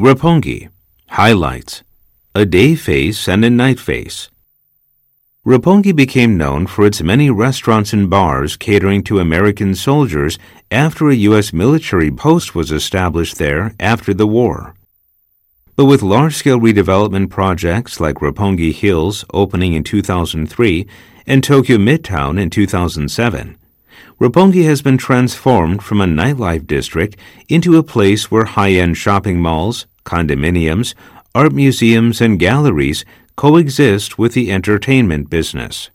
Roppongi Highlights A day face and a night face. Roppongi became known for its many restaurants and bars catering to American soldiers after a U.S. military post was established there after the war. But with large scale redevelopment projects like Roppongi Hills opening in 2003 and Tokyo Midtown in 2007, Roppongi has been transformed from a nightlife district into a place where high end shopping malls, condominiums, art museums, and galleries coexist with the entertainment business.